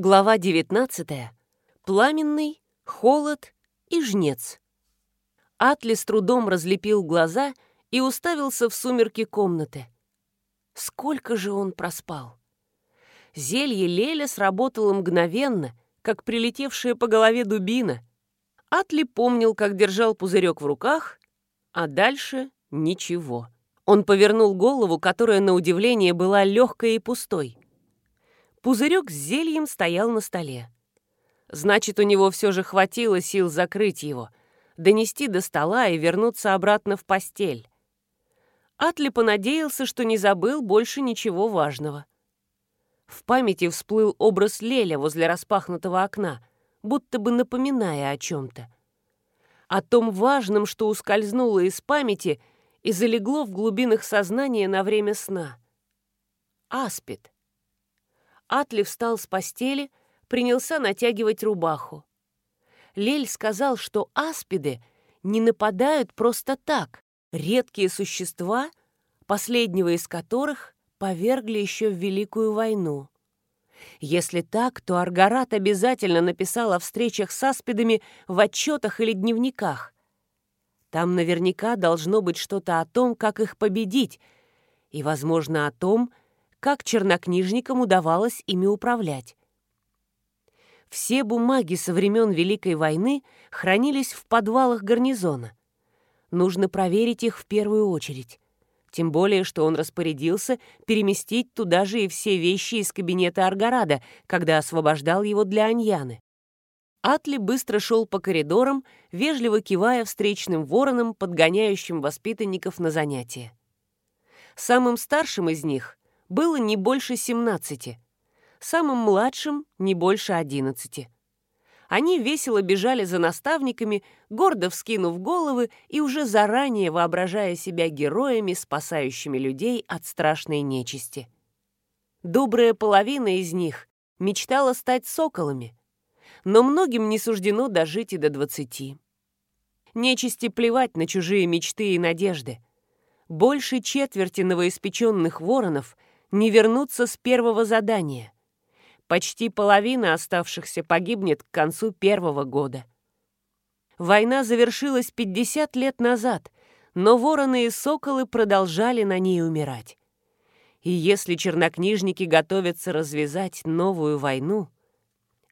Глава 19. Пламенный, холод и жнец. Атли с трудом разлепил глаза и уставился в сумерки комнаты. Сколько же он проспал? Зелье Леля сработало мгновенно, как прилетевшая по голове дубина. Атли помнил, как держал пузырек в руках, а дальше ничего. Он повернул голову, которая, на удивление, была легкой и пустой. Пузырек с зельем стоял на столе. Значит, у него все же хватило сил закрыть его, донести до стола и вернуться обратно в постель. Атли понадеялся, что не забыл больше ничего важного. В памяти всплыл образ Леля возле распахнутого окна, будто бы напоминая о чем-то. О том важном, что ускользнуло из памяти и залегло в глубинах сознания на время сна. Аспид — Атли встал с постели, принялся натягивать рубаху. Лель сказал, что аспиды не нападают просто так, редкие существа, последнего из которых повергли еще в Великую войну. Если так, то Аргарат обязательно написал о встречах с аспидами в отчетах или дневниках. Там наверняка должно быть что-то о том, как их победить, и, возможно, о том, как чернокнижникам удавалось ими управлять. Все бумаги со времен Великой войны хранились в подвалах гарнизона. Нужно проверить их в первую очередь. Тем более, что он распорядился переместить туда же и все вещи из кабинета Аргарада, когда освобождал его для Аньяны. Атли быстро шел по коридорам, вежливо кивая встречным воронам, подгоняющим воспитанников на занятия. Самым старшим из них было не больше 17, самым младшим не больше 11. Они весело бежали за наставниками, гордо вскинув головы и уже заранее воображая себя героями, спасающими людей от страшной нечисти. Добрая половина из них мечтала стать соколами, но многим не суждено дожить и до двадцати. Нечисти плевать на чужие мечты и надежды. Больше четверти новоиспеченных воронов — не вернуться с первого задания. Почти половина оставшихся погибнет к концу первого года. Война завершилась 50 лет назад, но вороны и соколы продолжали на ней умирать. И если чернокнижники готовятся развязать новую войну,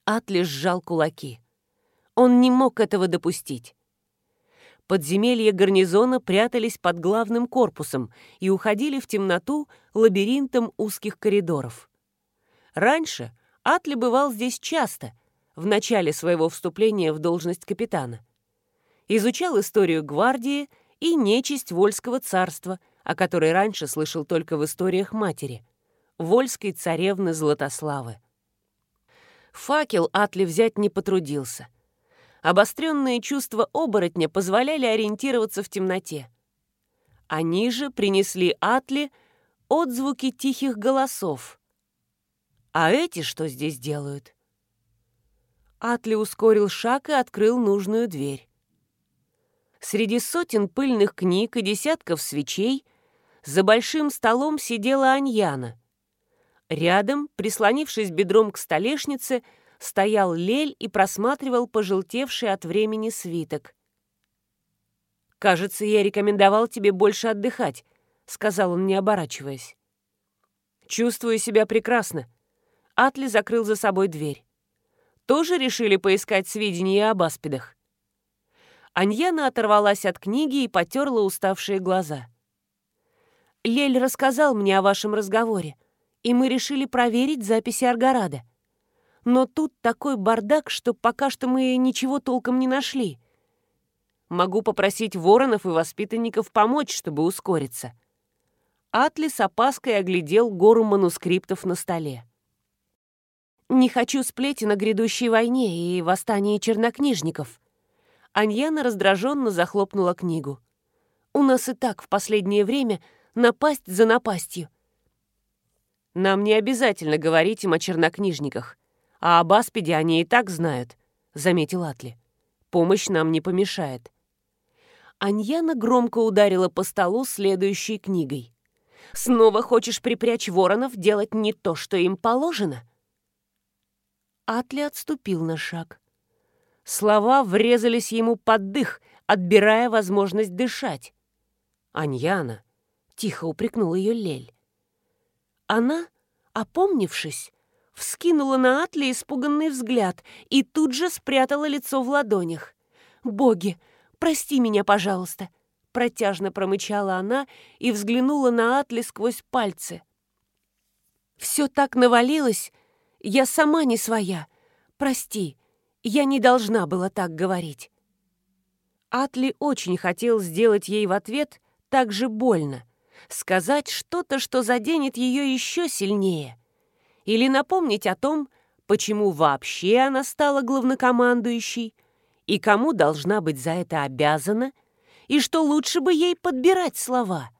Атли сжал кулаки. Он не мог этого допустить. Подземелья гарнизона прятались под главным корпусом и уходили в темноту лабиринтом узких коридоров. Раньше Атли бывал здесь часто, в начале своего вступления в должность капитана. Изучал историю гвардии и нечисть Вольского царства, о которой раньше слышал только в историях матери, вольской царевны Златославы. Факел Атли взять не потрудился — Обостренные чувства оборотня позволяли ориентироваться в темноте. Они же принесли Атли отзвуки тихих голосов. А эти что здесь делают? Атли ускорил шаг и открыл нужную дверь. Среди сотен пыльных книг и десятков свечей за большим столом сидела Аньяна. Рядом, прислонившись бедром к столешнице, стоял Лель и просматривал пожелтевший от времени свиток. «Кажется, я рекомендовал тебе больше отдыхать», — сказал он, не оборачиваясь. «Чувствую себя прекрасно». Атли закрыл за собой дверь. «Тоже решили поискать сведения об аспидах?» Аньяна оторвалась от книги и потерла уставшие глаза. «Лель рассказал мне о вашем разговоре, и мы решили проверить записи Аргарада. Но тут такой бардак, что пока что мы ничего толком не нашли. Могу попросить воронов и воспитанников помочь, чтобы ускориться». Атли с опаской оглядел гору манускриптов на столе. «Не хочу сплетен о грядущей войне и восстании чернокнижников». Аньяна раздраженно захлопнула книгу. «У нас и так в последнее время напасть за напастью». «Нам не обязательно говорить им о чернокнижниках», а об Аспиде они и так знают», — заметил Атли. «Помощь нам не помешает». Аньяна громко ударила по столу следующей книгой. «Снова хочешь припрячь воронов делать не то, что им положено?» Атли отступил на шаг. Слова врезались ему под дых, отбирая возможность дышать. «Аньяна!» — тихо упрекнул ее Лель. Она, опомнившись, вскинула на Атли испуганный взгляд и тут же спрятала лицо в ладонях. «Боги, прости меня, пожалуйста!» Протяжно промычала она и взглянула на Атли сквозь пальцы. «Все так навалилось, я сама не своя. Прости, я не должна была так говорить». Атли очень хотел сделать ей в ответ так же больно, сказать что-то, что заденет ее еще сильнее, или напомнить о том, почему вообще она стала главнокомандующей, и кому должна быть за это обязана, и что лучше бы ей подбирать слова.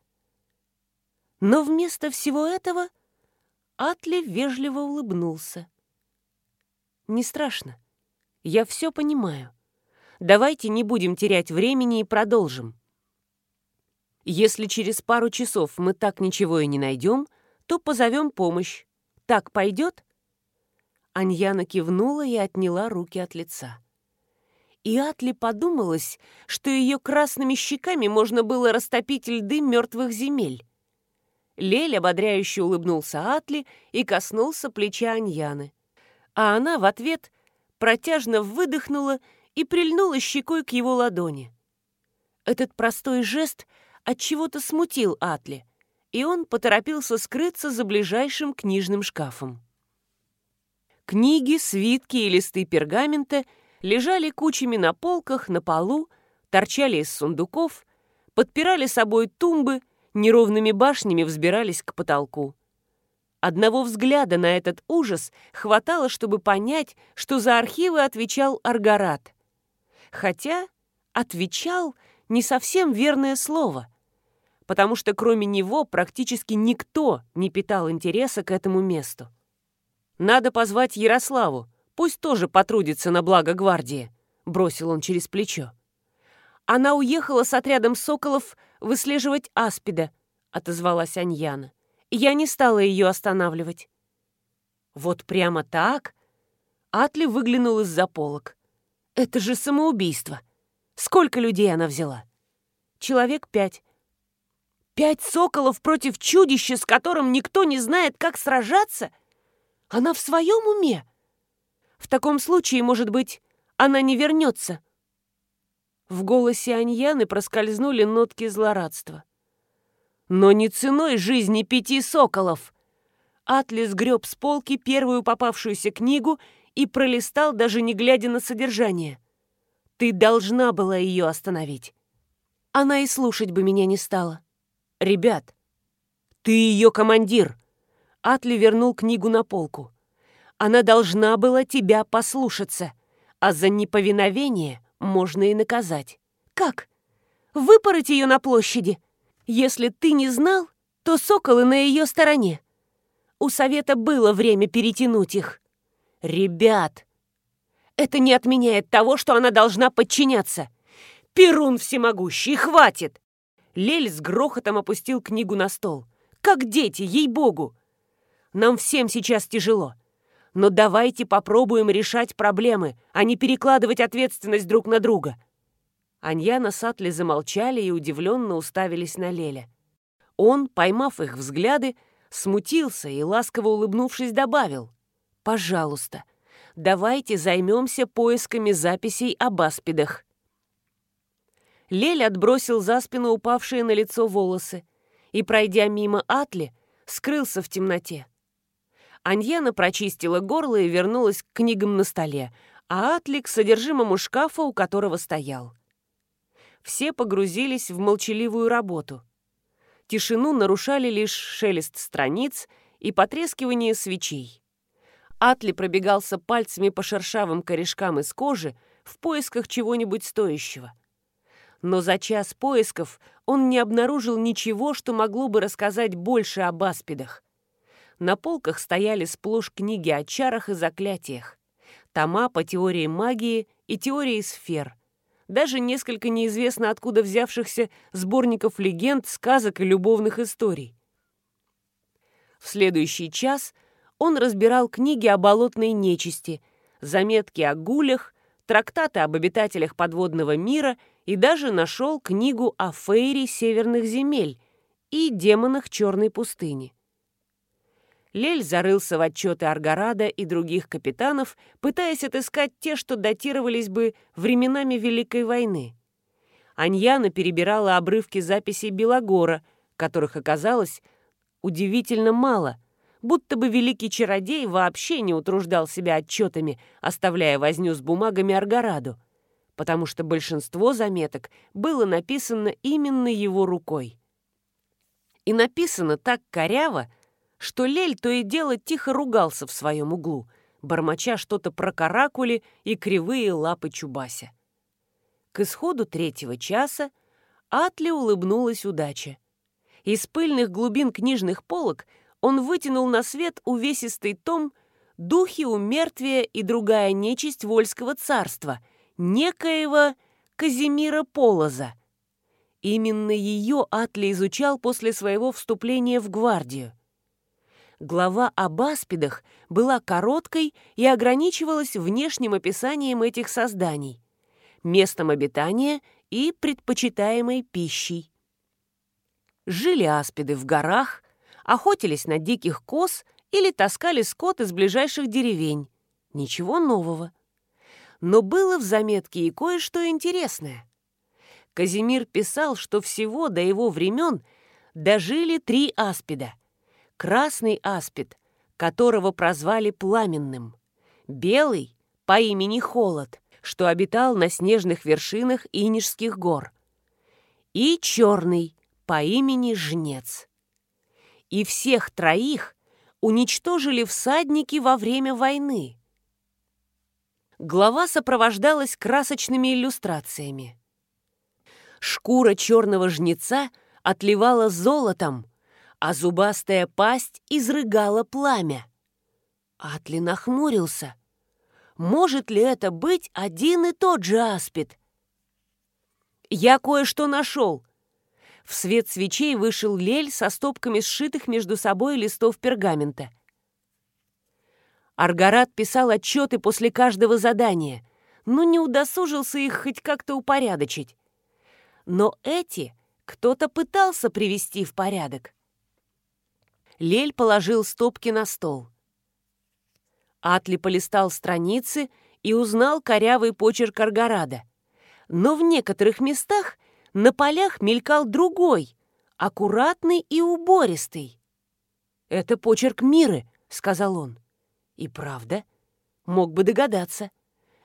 Но вместо всего этого Атли вежливо улыбнулся. «Не страшно. Я все понимаю. Давайте не будем терять времени и продолжим. Если через пару часов мы так ничего и не найдем, то позовем помощь. Так пойдет?» Аньяна кивнула и отняла руки от лица. И Атли подумалось, что ее красными щеками можно было растопить льды мертвых земель. Лель ободряюще улыбнулся Атли и коснулся плеча Аньяны. А она в ответ протяжно выдохнула и прильнула щекой к его ладони. Этот простой жест от чего то смутил Атли, и он поторопился скрыться за ближайшим книжным шкафом. Книги, свитки и листы пергамента — лежали кучами на полках, на полу, торчали из сундуков, подпирали собой тумбы, неровными башнями взбирались к потолку. Одного взгляда на этот ужас хватало, чтобы понять, что за архивы отвечал Аргарат. Хотя «отвечал» — не совсем верное слово, потому что кроме него практически никто не питал интереса к этому месту. Надо позвать Ярославу, Пусть тоже потрудится на благо гвардии», — бросил он через плечо. «Она уехала с отрядом соколов выслеживать аспида», — отозвалась Аньяна. «Я не стала ее останавливать». «Вот прямо так?» Атли выглянул из-за полок. «Это же самоубийство! Сколько людей она взяла?» «Человек пять». «Пять соколов против чудища, с которым никто не знает, как сражаться? Она в своем уме?» В таком случае, может быть, она не вернется. В голосе Аньяны проскользнули нотки злорадства. Но не ценой жизни пяти соколов. Атлис греб с полки первую попавшуюся книгу и пролистал, даже не глядя на содержание. Ты должна была ее остановить. Она и слушать бы меня не стала. Ребят, ты ее командир. Атли вернул книгу на полку. Она должна была тебя послушаться, а за неповиновение можно и наказать. Как? Выпороть ее на площади? Если ты не знал, то соколы на ее стороне. У совета было время перетянуть их. Ребят, это не отменяет того, что она должна подчиняться. Перун всемогущий, хватит! Лель с грохотом опустил книгу на стол. Как дети, ей-богу! Нам всем сейчас тяжело. Но давайте попробуем решать проблемы, а не перекладывать ответственность друг на друга». Аньяна с Атли замолчали и удивленно уставились на Леля. Он, поймав их взгляды, смутился и, ласково улыбнувшись, добавил. «Пожалуйста, давайте займемся поисками записей об аспидах». Лель отбросил за спину упавшие на лицо волосы и, пройдя мимо Атли, скрылся в темноте. Аньяна прочистила горло и вернулась к книгам на столе, а Атли к содержимому шкафа, у которого стоял. Все погрузились в молчаливую работу. Тишину нарушали лишь шелест страниц и потрескивание свечей. Атли пробегался пальцами по шершавым корешкам из кожи в поисках чего-нибудь стоящего. Но за час поисков он не обнаружил ничего, что могло бы рассказать больше об аспидах. На полках стояли сплошь книги о чарах и заклятиях, тома по теории магии и теории сфер, даже несколько неизвестно откуда взявшихся сборников легенд, сказок и любовных историй. В следующий час он разбирал книги о болотной нечисти, заметки о гулях, трактаты об обитателях подводного мира и даже нашел книгу о фейре северных земель и демонах черной пустыни. Лель зарылся в отчеты Аргарада и других капитанов, пытаясь отыскать те, что датировались бы временами Великой войны. Аньяна перебирала обрывки записей Белогора, которых оказалось удивительно мало, будто бы великий чародей вообще не утруждал себя отчетами, оставляя возню с бумагами Аргораду, потому что большинство заметок было написано именно его рукой. И написано так коряво, что Лель то и дело тихо ругался в своем углу, бормоча что-то про каракули и кривые лапы Чубася. К исходу третьего часа Атли улыбнулась удача. Из пыльных глубин книжных полок он вытянул на свет увесистый том «Духи умертвия и другая нечисть Вольского царства» некоего Казимира Полоза. Именно ее Атли изучал после своего вступления в гвардию глава об аспидах была короткой и ограничивалась внешним описанием этих созданий, местом обитания и предпочитаемой пищей. Жили аспиды в горах, охотились на диких коз или таскали скот из ближайших деревень. Ничего нового. Но было в заметке и кое-что интересное. Казимир писал, что всего до его времен дожили три аспида — красный аспид, которого прозвали Пламенным, белый по имени Холод, что обитал на снежных вершинах Инежских гор, и черный по имени Жнец. И всех троих уничтожили всадники во время войны. Глава сопровождалась красочными иллюстрациями. Шкура черного жнеца отливала золотом, а зубастая пасть изрыгала пламя. Атли нахмурился. Может ли это быть один и тот же аспид? «Я кое-что нашел!» В свет свечей вышел Лель со стопками сшитых между собой листов пергамента. Аргарат писал отчеты после каждого задания, но не удосужился их хоть как-то упорядочить. Но эти кто-то пытался привести в порядок. Лель положил стопки на стол. Атли полистал страницы и узнал корявый почерк Аргарада. Но в некоторых местах на полях мелькал другой, аккуратный и убористый. «Это почерк Миры», — сказал он. И правда, мог бы догадаться.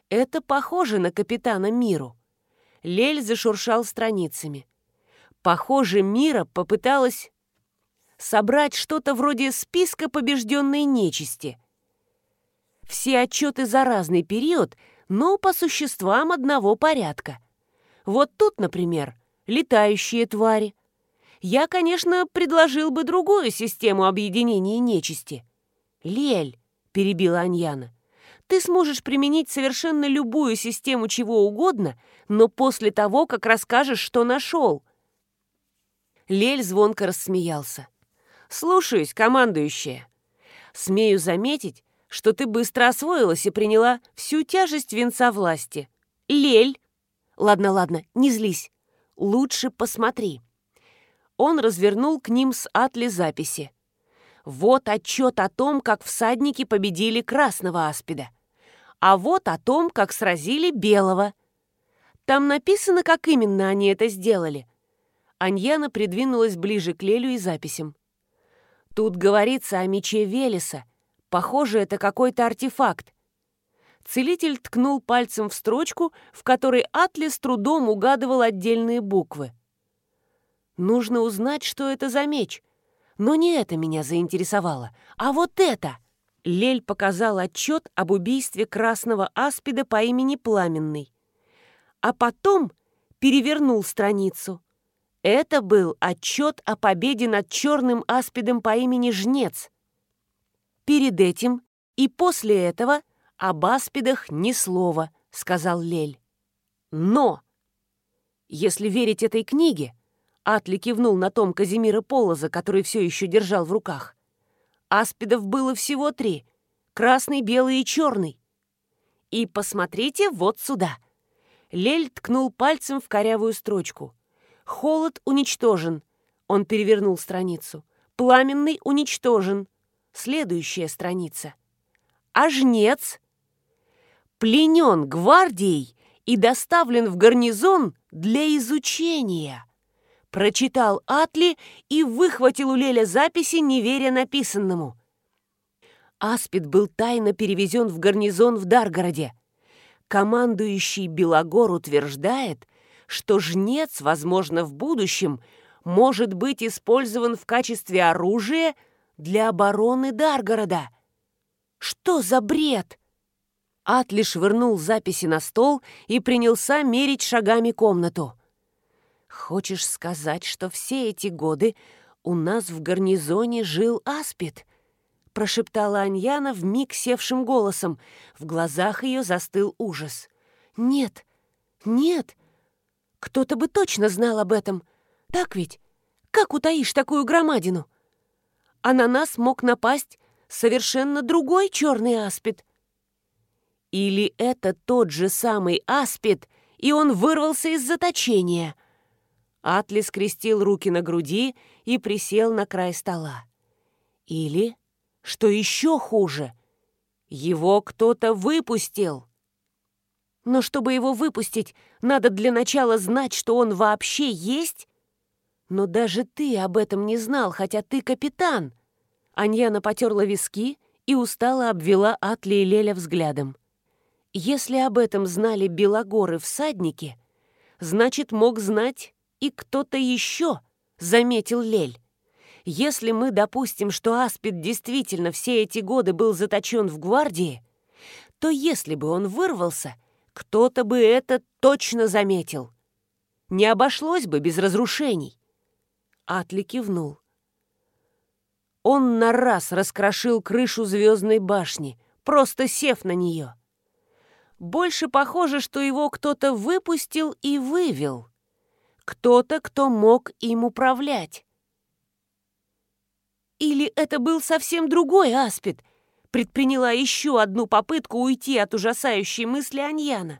Это похоже на капитана Миру. Лель зашуршал страницами. Похоже, Мира попыталась собрать что-то вроде списка побежденной нечисти. Все отчеты за разный период, но по существам одного порядка. Вот тут, например, летающие твари. Я, конечно, предложил бы другую систему объединения нечисти. «Лель», — перебила Аньяна, — «ты сможешь применить совершенно любую систему чего угодно, но после того, как расскажешь, что нашел». Лель звонко рассмеялся. «Слушаюсь, командующая. Смею заметить, что ты быстро освоилась и приняла всю тяжесть венца власти. Лель!» «Ладно, ладно, не злись. Лучше посмотри». Он развернул к ним с Атли записи. Вот отчет о том, как всадники победили красного аспида. А вот о том, как сразили белого. Там написано, как именно они это сделали. Аньяна придвинулась ближе к Лелю и записям. Тут говорится о мече Велеса. Похоже, это какой-то артефакт. Целитель ткнул пальцем в строчку, в которой Атли с трудом угадывал отдельные буквы. Нужно узнать, что это за меч. Но не это меня заинтересовало, а вот это. Лель показал отчет об убийстве красного аспида по имени Пламенный. А потом перевернул страницу. Это был отчет о победе над черным аспидом по имени Жнец. Перед этим и после этого об аспидах ни слова, сказал Лель. Но, если верить этой книге, Атли кивнул на том Казимира Полоза, который все еще держал в руках. Аспидов было всего три — красный, белый и черный. И посмотрите вот сюда. Лель ткнул пальцем в корявую строчку. Холод уничтожен. Он перевернул страницу. Пламенный уничтожен. Следующая страница. А жнец пленен гвардией и доставлен в гарнизон для изучения. Прочитал Атли и выхватил у Леля записи, не веря написанному. Аспид был тайно перевезен в гарнизон в Даргороде. Командующий Белогор утверждает, что жнец, возможно, в будущем может быть использован в качестве оружия для обороны Даргорода. Что за бред? Атли швырнул записи на стол и принялся мерить шагами комнату. «Хочешь сказать, что все эти годы у нас в гарнизоне жил Аспид?» — прошептала Аньяна вмиг севшим голосом. В глазах ее застыл ужас. «Нет, нет, кто-то бы точно знал об этом. Так ведь? Как утаишь такую громадину? А на нас мог напасть совершенно другой черный аспид. Или это тот же самый аспид, и он вырвался из заточения?» Атли скрестил руки на груди и присел на край стола. Или, что еще хуже, его кто-то выпустил. Но чтобы его выпустить, надо для начала знать, что он вообще есть. Но даже ты об этом не знал, хотя ты капитан. Аньяна потерла виски и устало обвела Атли и Леля взглядом. Если об этом знали белогоры всадники, значит, мог знать и кто-то еще, заметил Лель. Если мы допустим, что Аспид действительно все эти годы был заточен в гвардии, то если бы он вырвался, кто-то бы это точно заметил. Не обошлось бы без разрушений. Атли кивнул. Он на раз раскрошил крышу звездной башни, просто сев на нее. Больше похоже, что его кто-то выпустил и вывел. Кто-то, кто мог им управлять. Или это был совсем другой аспид, предприняла еще одну попытку уйти от ужасающей мысли Аньяна.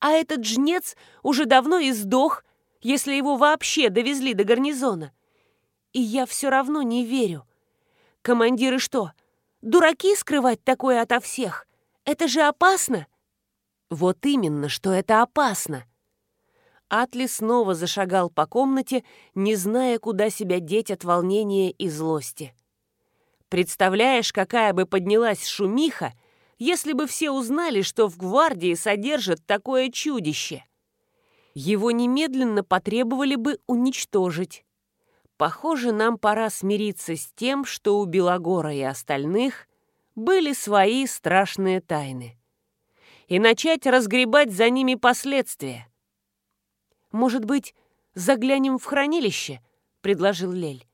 А этот жнец уже давно издох, если его вообще довезли до гарнизона. И я все равно не верю. Командиры что, дураки скрывать такое ото всех? Это же опасно. Вот именно, что это опасно. Атли снова зашагал по комнате, не зная, куда себя деть от волнения и злости. Представляешь, какая бы поднялась шумиха, если бы все узнали, что в гвардии содержат такое чудище. Его немедленно потребовали бы уничтожить. Похоже, нам пора смириться с тем, что у Белогора и остальных были свои страшные тайны. И начать разгребать за ними последствия. «Может быть, заглянем в хранилище?» — предложил Лель.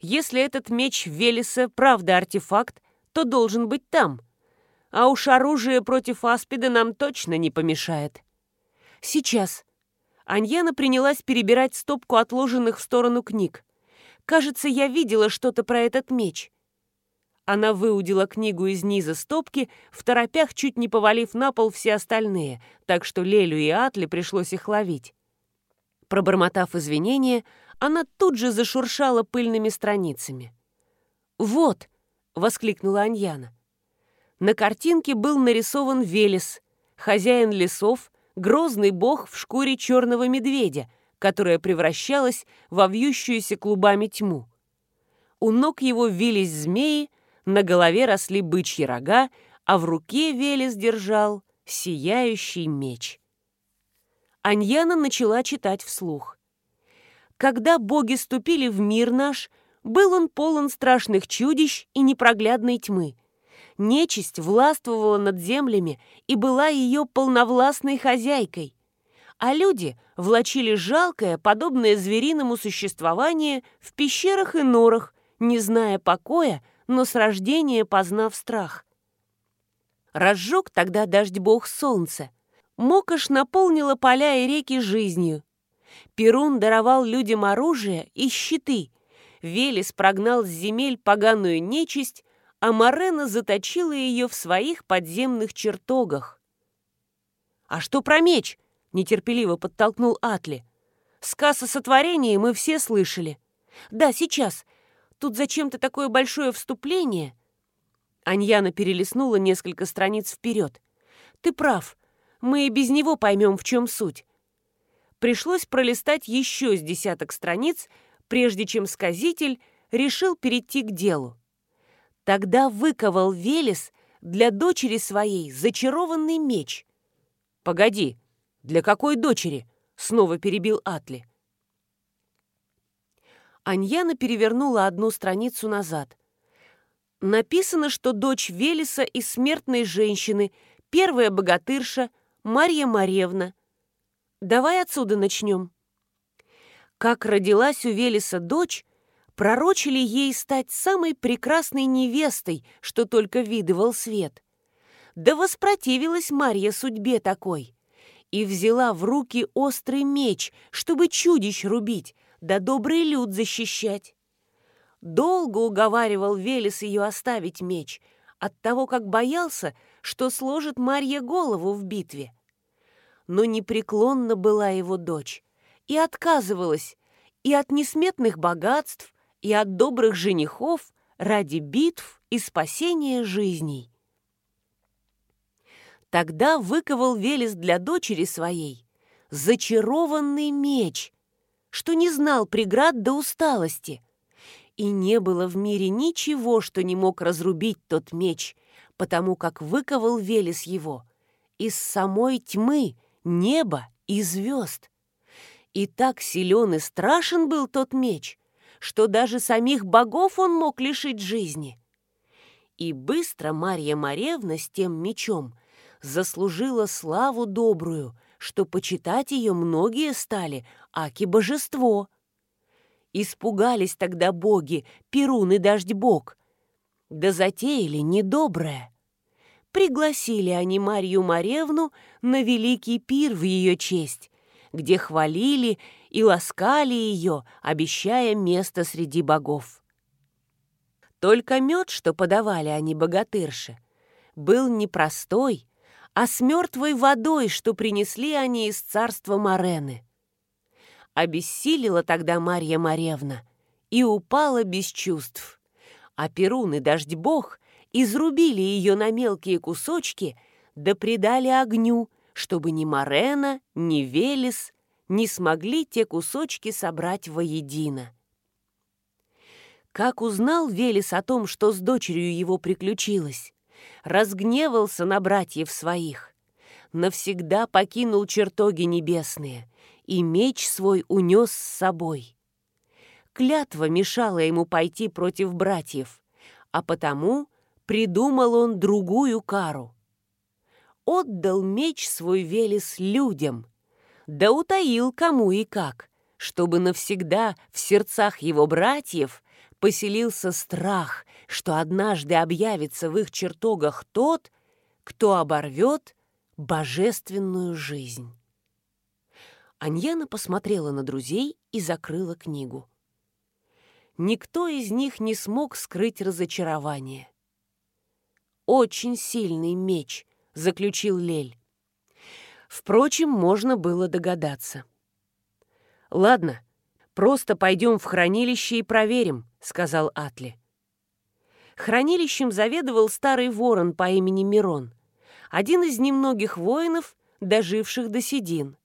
Если этот меч Велеса правда артефакт, то должен быть там. А уж оружие против Аспида нам точно не помешает. Сейчас. Аньяна принялась перебирать стопку отложенных в сторону книг. Кажется, я видела что-то про этот меч. Она выудила книгу из низа стопки, в торопях чуть не повалив на пол все остальные, так что Лелю и Атли пришлось их ловить. Пробормотав извинения, она тут же зашуршала пыльными страницами. «Вот!» — воскликнула Аньяна. На картинке был нарисован Велес, хозяин лесов, грозный бог в шкуре черного медведя, которая превращалась во вьющуюся клубами тьму. У ног его вились змеи, на голове росли бычьи рога, а в руке Велес держал сияющий меч. Аньяна начала читать вслух. Когда боги ступили в мир наш, был он полон страшных чудищ и непроглядной тьмы. Нечисть властвовала над землями и была ее полновластной хозяйкой. А люди влачили жалкое, подобное звериному существование в пещерах и норах, не зная покоя, но с рождения познав страх. Разжег тогда дождь бог солнца. Мокош наполнила поля и реки жизнью, Перун даровал людям оружие и щиты. Велес прогнал с земель поганую нечисть, а Морена заточила ее в своих подземных чертогах. «А что про меч?» — нетерпеливо подтолкнул Атли. «Сказ о сотворении мы все слышали. Да, сейчас. Тут зачем-то такое большое вступление?» Аньяна перелистнула несколько страниц вперед. «Ты прав. Мы и без него поймем, в чем суть». Пришлось пролистать еще с десяток страниц, прежде чем сказитель решил перейти к делу. Тогда выковал Велес для дочери своей зачарованный меч. «Погоди, для какой дочери?» — снова перебил Атли. Аньяна перевернула одну страницу назад. Написано, что дочь Велеса и смертной женщины, первая богатырша, Марья Маревна. Давай отсюда начнем. Как родилась у Велеса дочь, пророчили ей стать самой прекрасной невестой, что только видывал свет. Да воспротивилась Марья судьбе такой и взяла в руки острый меч, чтобы чудищ рубить, да добрый люд защищать. Долго уговаривал Велес ее оставить меч, от того, как боялся, что сложит Марья голову в битве. Но непреклонна была его дочь и отказывалась и от несметных богатств, и от добрых женихов ради битв и спасения жизней. Тогда выковал Велес для дочери своей зачарованный меч, что не знал преград до усталости. И не было в мире ничего, что не мог разрубить тот меч, потому как выковал Велес его из самой тьмы, неба и звезд. И так силен и страшен был тот меч, что даже самих богов он мог лишить жизни. И быстро Марья Маревна с тем мечом заслужила славу добрую, что почитать ее многие стали, аки божество. Испугались тогда боги, Перун и Дождь-бог, да затеяли недоброе. Пригласили они Марью Маревну на великий пир в ее честь, где хвалили и ласкали ее, обещая место среди богов. Только мед, что подавали они богатырше, был не простой, а с мертвой водой, что принесли они из царства Морены. Обессилила тогда Марья Маревна и упала без чувств, а Перун и Дождь-бог изрубили ее на мелкие кусочки да придали огню, чтобы ни Морена, ни Велес не смогли те кусочки собрать воедино. Как узнал Велес о том, что с дочерью его приключилось, разгневался на братьев своих, навсегда покинул чертоги небесные и меч свой унес с собой. Клятва мешала ему пойти против братьев, а потому придумал он другую кару. Отдал меч свой Велес людям — да утаил кому и как, чтобы навсегда в сердцах его братьев поселился страх, что однажды объявится в их чертогах тот, кто оборвет божественную жизнь. Аньяна посмотрела на друзей и закрыла книгу. Никто из них не смог скрыть разочарование. «Очень сильный меч», — заключил Лель. Впрочем, можно было догадаться. «Ладно, просто пойдем в хранилище и проверим», — сказал Атли. Хранилищем заведовал старый ворон по имени Мирон, один из немногих воинов, доживших до седин.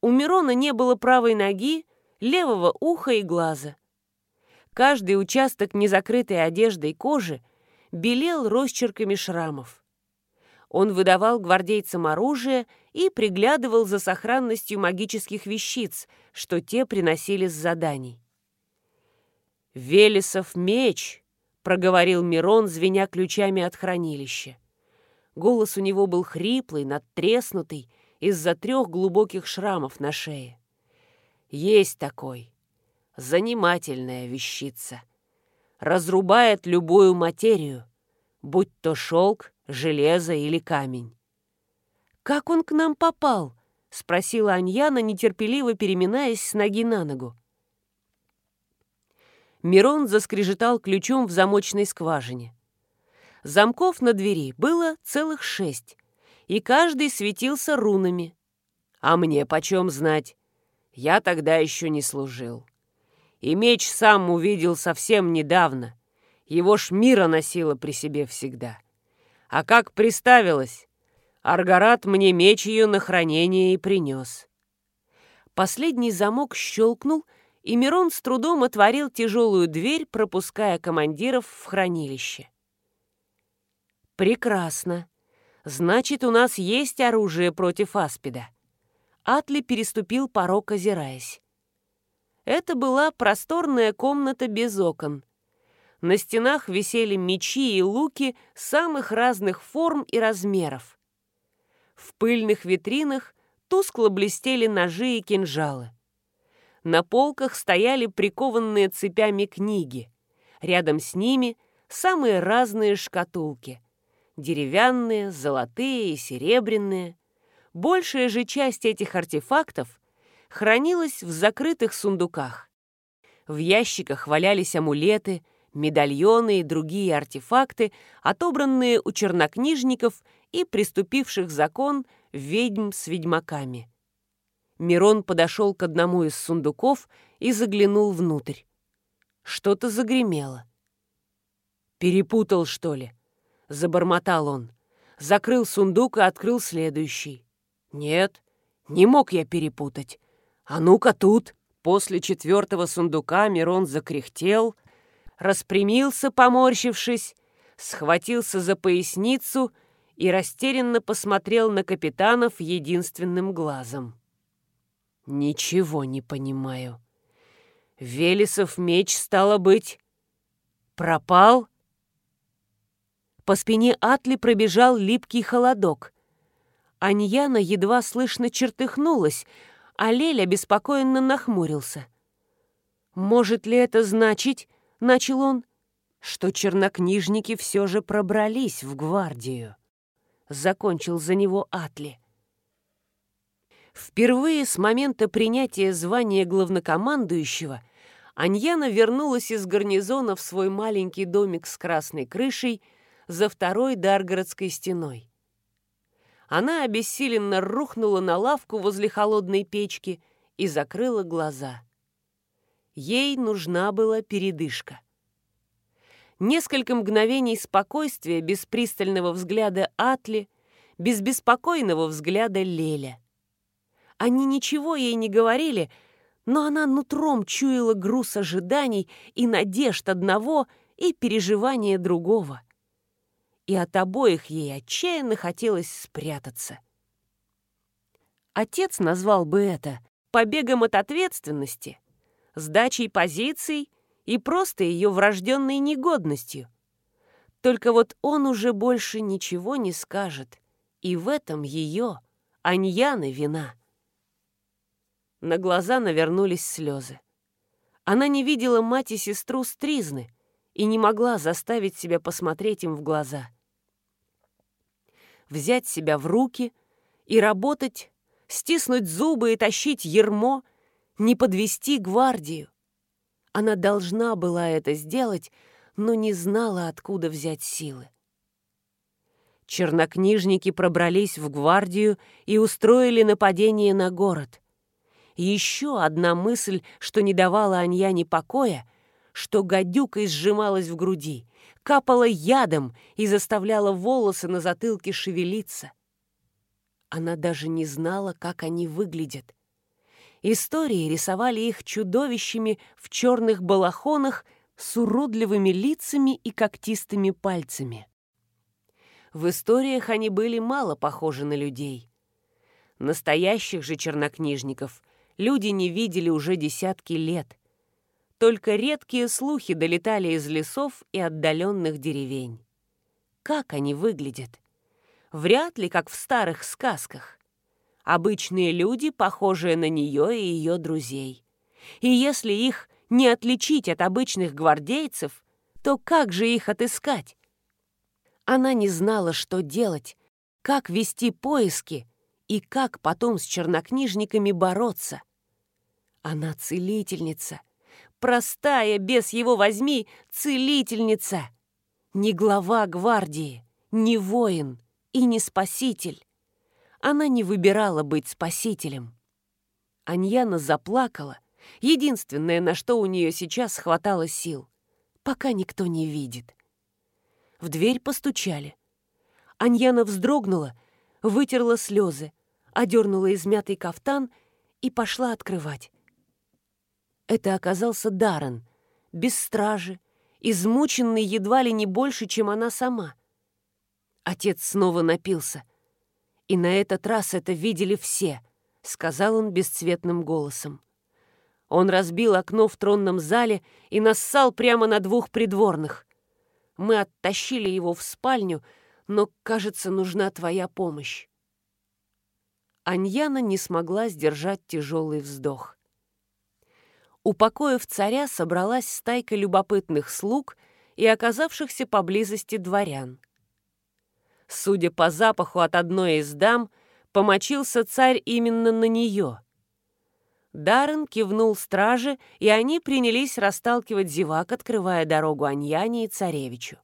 У Мирона не было правой ноги, левого уха и глаза. Каждый участок незакрытой одежды и кожи белел росчерками шрамов. Он выдавал гвардейцам оружие и приглядывал за сохранностью магических вещиц, что те приносили с заданий. «Велесов меч!» — проговорил Мирон, звеня ключами от хранилища. Голос у него был хриплый, надтреснутый, из-за трех глубоких шрамов на шее. «Есть такой. Занимательная вещица. Разрубает любую материю, будь то шелк, железо или камень. «Как он к нам попал?» — спросила Аньяна, нетерпеливо переминаясь с ноги на ногу. Мирон заскрежетал ключом в замочной скважине. Замков на двери было целых шесть, и каждый светился рунами. А мне почем знать? Я тогда еще не служил. И меч сам увидел совсем недавно. Его ж мира носила при себе всегда. А как приставилось, Аргарат мне меч ее на хранение и принес. Последний замок щелкнул, и Мирон с трудом отворил тяжелую дверь, пропуская командиров в хранилище. «Прекрасно. Значит, у нас есть оружие против аспида». Атли переступил порог, озираясь. Это была просторная комната без окон. На стенах висели мечи и луки самых разных форм и размеров. В пыльных витринах тускло блестели ножи и кинжалы. На полках стояли прикованные цепями книги. Рядом с ними самые разные шкатулки. Деревянные, золотые и серебряные. Большая же часть этих артефактов хранилась в закрытых сундуках. В ящиках валялись амулеты, медальоны и другие артефакты, отобранные у чернокнижников и приступивших закон ведьм с ведьмаками. Мирон подошел к одному из сундуков и заглянул внутрь. Что-то загремело. «Перепутал, что ли?» — забормотал он. Закрыл сундук и открыл следующий. «Нет, не мог я перепутать. А ну-ка тут!» После четвертого сундука Мирон закряхтел, распрямился, поморщившись, схватился за поясницу и растерянно посмотрел на капитанов единственным глазом. «Ничего не понимаю. Велесов меч, стало быть, пропал?» По спине Атли пробежал липкий холодок. Аньяна едва слышно чертыхнулась, а Лель обеспокоенно нахмурился. «Может ли это значить, — начал он, — что чернокнижники все же пробрались в гвардию?» Закончил за него Атли. Впервые с момента принятия звания главнокомандующего Аньяна вернулась из гарнизона в свой маленький домик с красной крышей за второй Даргородской стеной. Она обессиленно рухнула на лавку возле холодной печки и закрыла глаза. Ей нужна была передышка. Несколько мгновений спокойствия без пристального взгляда Атли, без беспокойного взгляда Леля. Они ничего ей не говорили, но она нутром чуяла груз ожиданий и надежд одного и переживания другого. И от обоих ей отчаянно хотелось спрятаться. Отец назвал бы это побегом от ответственности, сдачей позиций и просто ее врожденной негодностью. Только вот он уже больше ничего не скажет, и в этом ее, Аньяны, вина. На глаза навернулись слезы. Она не видела мать и сестру Стризны и не могла заставить себя посмотреть им в глаза. Взять себя в руки и работать, стиснуть зубы и тащить ермо, не подвести гвардию. Она должна была это сделать, но не знала, откуда взять силы. Чернокнижники пробрались в гвардию и устроили нападение на город. Еще одна мысль, что не давала Аньяне покоя, что гадюка сжималась в груди, капала ядом и заставляла волосы на затылке шевелиться. Она даже не знала, как они выглядят. Истории рисовали их чудовищами в черных балахонах с уродливыми лицами и когтистыми пальцами. В историях они были мало похожи на людей. Настоящих же чернокнижников – люди не видели уже десятки лет. Только редкие слухи долетали из лесов и отдаленных деревень. Как они выглядят? Вряд ли, как в старых сказках. Обычные люди, похожие на нее и ее друзей. И если их не отличить от обычных гвардейцев, то как же их отыскать? Она не знала, что делать, как вести поиски и как потом с чернокнижниками бороться. Она целительница, простая, без его возьми, целительница. Не глава гвардии, не воин и не спаситель. Она не выбирала быть спасителем. Аньяна заплакала, единственное, на что у нее сейчас хватало сил, пока никто не видит. В дверь постучали. Аньяна вздрогнула, вытерла слезы, одернула измятый кафтан и пошла открывать. Это оказался Даррен, без стражи, измученный едва ли не больше, чем она сама. Отец снова напился. И на этот раз это видели все, сказал он бесцветным голосом. Он разбил окно в тронном зале и нассал прямо на двух придворных. Мы оттащили его в спальню, но, кажется, нужна твоя помощь. Аньяна не смогла сдержать тяжелый вздох. У покоев царя собралась стайка любопытных слуг и оказавшихся поблизости дворян. Судя по запаху от одной из дам, помочился царь именно на нее. Даррен кивнул страже, и они принялись расталкивать зевак, открывая дорогу Аньяне и царевичу.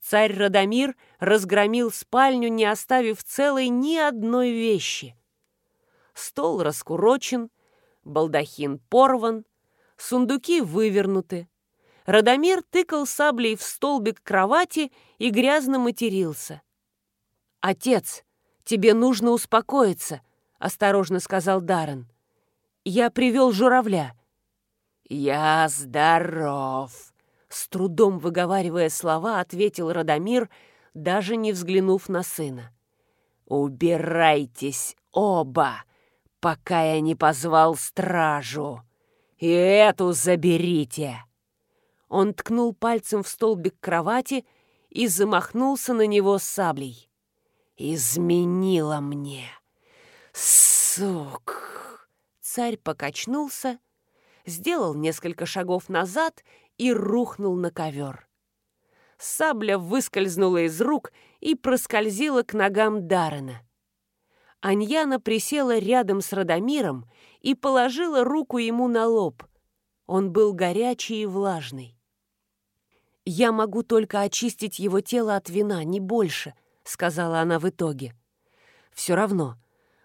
Царь Радомир разгромил спальню, не оставив целой ни одной вещи. Стол раскурочен, балдахин порван, сундуки вывернуты. Радомир тыкал саблей в столбик кровати и грязно матерился. «Отец, тебе нужно успокоиться», — осторожно сказал Даррен. «Я привел журавля». «Я здоров», — с трудом выговаривая слова, ответил Радомир, даже не взглянув на сына. «Убирайтесь оба!» Пока я не позвал стражу. И эту заберите!» Он ткнул пальцем в столбик кровати и замахнулся на него саблей. «Изменила мне! Сук!» Царь покачнулся, сделал несколько шагов назад и рухнул на ковер. Сабля выскользнула из рук и проскользила к ногам Дарена. Аньяна присела рядом с Радомиром и положила руку ему на лоб. Он был горячий и влажный. «Я могу только очистить его тело от вина, не больше», — сказала она в итоге. «Все равно.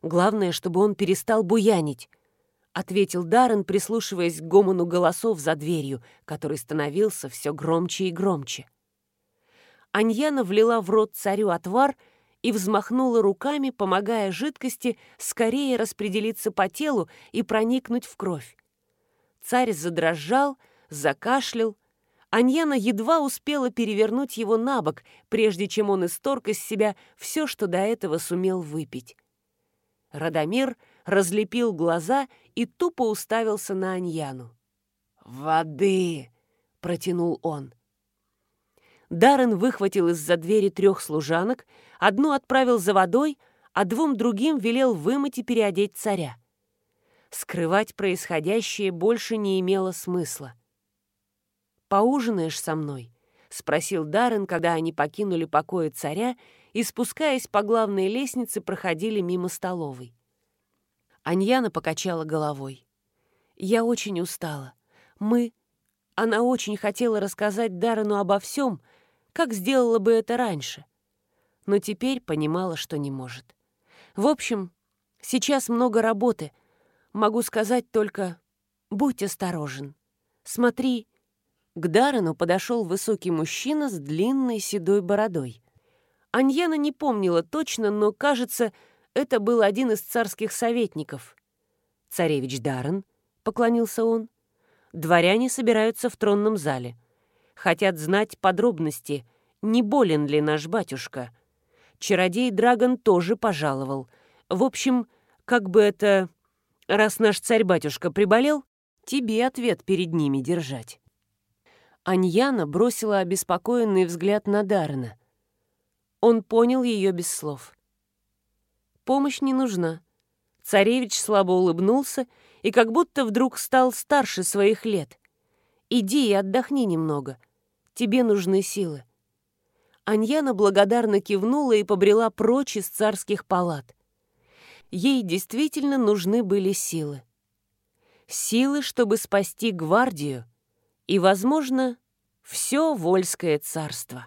Главное, чтобы он перестал буянить», — ответил Даррен, прислушиваясь к гомону голосов за дверью, который становился все громче и громче. Аньяна влила в рот царю отвар — и взмахнула руками, помогая жидкости скорее распределиться по телу и проникнуть в кровь. Царь задрожал, закашлял. Аньяна едва успела перевернуть его на бок, прежде чем он исторг из себя все, что до этого сумел выпить. Радомир разлепил глаза и тупо уставился на Аньяну. «Воды!» — протянул он. Даррен выхватил из-за двери трех служанок, одну отправил за водой, а двум другим велел вымыть и переодеть царя. Скрывать происходящее больше не имело смысла. «Поужинаешь со мной?» — спросил Даррен, когда они покинули покои царя и, спускаясь по главной лестнице, проходили мимо столовой. Аньяна покачала головой. «Я очень устала. Мы...» Она очень хотела рассказать Даррену обо всем, как сделала бы это раньше. Но теперь понимала, что не может. В общем, сейчас много работы. Могу сказать только «будь осторожен». Смотри, к Даррену подошел высокий мужчина с длинной седой бородой. Аньяна не помнила точно, но, кажется, это был один из царских советников. «Царевич Даррен», — поклонился он, — «дворяне собираются в тронном зале хотят знать подробности, не болен ли наш батюшка. Чародей Драгон тоже пожаловал. В общем, как бы это... Раз наш царь-батюшка приболел, тебе ответ перед ними держать. Аньяна бросила обеспокоенный взгляд на Дарна. Он понял ее без слов. Помощь не нужна. Царевич слабо улыбнулся и как будто вдруг стал старше своих лет. Иди и отдохни немного. Тебе нужны силы». Аньяна благодарно кивнула и побрела прочь из царских палат. Ей действительно нужны были силы. Силы, чтобы спасти гвардию и, возможно, все Вольское царство.